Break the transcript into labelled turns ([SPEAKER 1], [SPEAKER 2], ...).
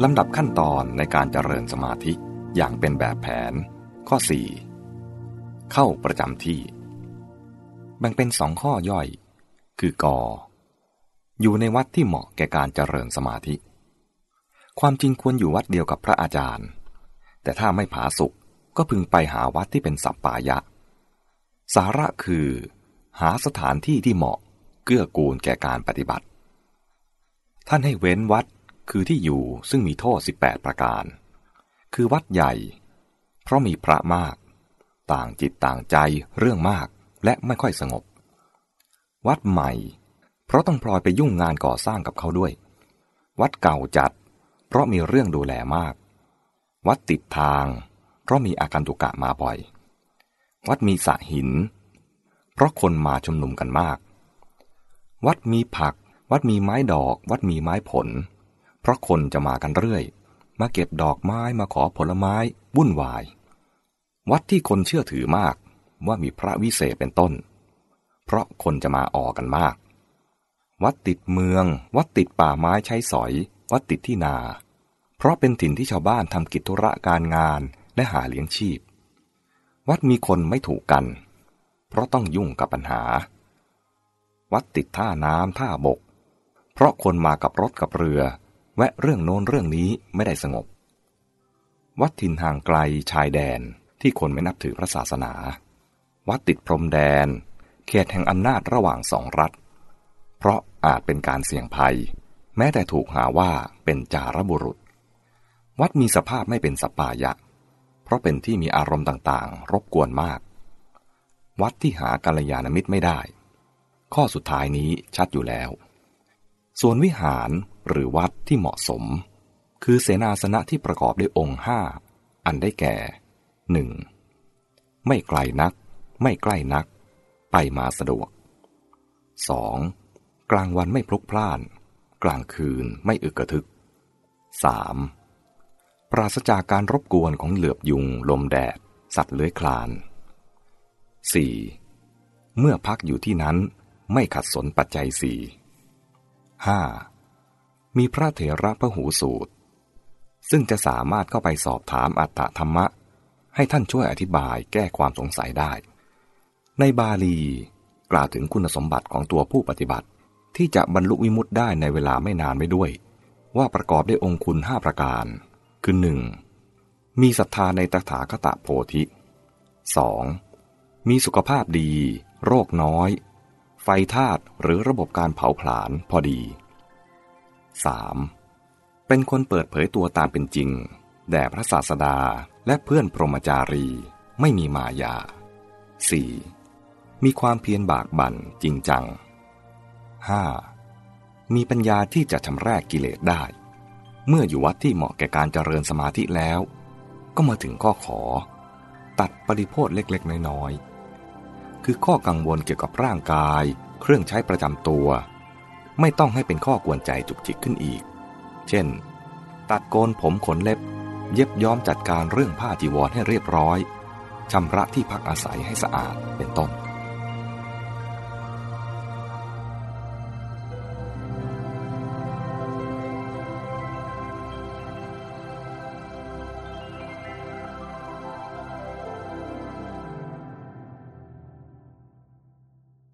[SPEAKER 1] ลำดับขั้นตอนในการเจริญสมาธิอย่างเป็นแบบแผน ข้อ 4. เข้าประจำที่ แบ่งเป็นสองข้อย่อย คือกอ อยู่ในวัดที่เหมาะแก่การเจริญสมาธิ ความจริงควรอยู่วัดเดียวกับพระอาจารย์ แต่ถ้าไม่ผาสุกก็พึงไปหาวัดที่เป็นสัปปายะ สาระคือ หาสถานที่ที่เหมาะเกื้อกูลแก่การปฏิบัติ ท่านให้เว้นวัด คือที่อยู่ซึ่งมีโทษ 18 ประการ คือวัดใหญ่ เพราะมีพระมาก ต่างจิตต่างใจเรื่องมากและไม่ค่อยสงบ วัดใหม่ เพราะต้องพลอยไปยุ่งงานก่อสร้างกับเขาด้วย วัดเก่าจัด เพราะมีเรื่องดูแลมาก วัดติดทาง เพราะมีอาการตุกะมาบ่อย วัดมีสะหิน เพราะคนมาชุมนุมกันมาก วัดมีผัก วัดมีไม้ดอก วัดมีไม้ผล เพราะคนจะมากันเรื่อย มาเก็บดอกไม้มาขอผลไม้วุ่นวาย วัดที่คนเชื่อถือมากว่ามีพระวิเศษเป็นต้น เพราะคนจะมาออกกันมาก วัดติดเมือง วัดติดป่าไม้ใช้สอย วัดติดที่นา เพราะเป็นถิ่นที่ชาวบ้านทำกิจธุระการงานและหาเลี้ยงชีพ วัดมีคนไม่ถูกกัน เพราะต้องยุ่งกับปัญหา วัดติดท่าน้ำท่าบก เพราะคนมากับรถกับเรือ แวะเรื่องโน้นเรื่องนี้ไม่ได้สงบ วัดถิ่นห่างไกลชายแดนที่คนไม่นับถือพระศาสนา วัดติดพรมแดน เขตแห่งอำนาจระหว่างสองรัฐ เพราะอาจเป็นการเสี่ยงภัย แม้แต่ถูกหาว่าเป็นจารบุรุษ วัดมีสภาพไม่เป็นสปายะ เพราะเป็นที่มีอารมณ์ต่างๆ รบกวนมาก วัดที่หากัลยาณมิตรไม่ได้ ข้อสุดท้ายนี้ชัดอยู่แล้ว ส่วนวิหาร หรือวัดที่เหมาะสม คือเสนาสนะที่ประกอบด้วยองค์ห้าอันได้แก่หนึ่งไม่ไกลนัก ไม่ใกล้นัก ไปมาสะดวก 2. กลางวันไม่พลุกพล่าน กลางคืนไม่อึกกระทึก 3. ปราศจากการรบกวนของเหลือบยุง ลมแดด สัตว์เลื้อยคลาน 4. เมื่อพักอยู่ที่นั้นไม่ขัดสนปัจจัยสี่ 5. มีพระเถระพระหูสูตร ซึ่งจะสามารถเข้าไปสอบถามอัตตธรรมะ ให้ท่านช่วยอธิบายแก้ความสงสัยได้ ในบาลีกล่าวถึงคุณสมบัติของตัวผู้ปฏิบัติ ที่จะบรรลุวิมุตได้ในเวลาไม่นานไม่ด้วย ว่าประกอบด้วยองคุณห้าประการ คือหนึ่งมีศรัทธาในตถาคตโพธิ 2. มีสุขภาพดี โรคน้อย ไฟธาตุหรือระบบการเผาผลาญพอดี 3. เป็นคนเปิดเผยตัวตามเป็นจริง แด่พระศาสดาและเพื่อนพรหมจารีไม่มีมายา 4. มีความเพียรบากบั่นจริงจัง 5. มีปัญญาที่จะชำแรกกิเลสได้ เมื่ออยู่วัดที่เหมาะแก่การเจริญสมาธิแล้ว ก็มาถึงข้อขอ ตัดปริโภทเล็กๆ น้อยๆ คือข้อกังวลเกี่ยวกับร่างกาย เครื่องใช้ประจำตัว ไม่ต้องให้เป็นข้อกวนใจจุกจิกขึ้นอีก เช่น ตัดโกนผมขนเล็บ เย็บย้อมจัดการเรื่องผ้าจีวรให้เรียบร้อยชำระที่พักอาศัยให้สะอาดเป็นต้น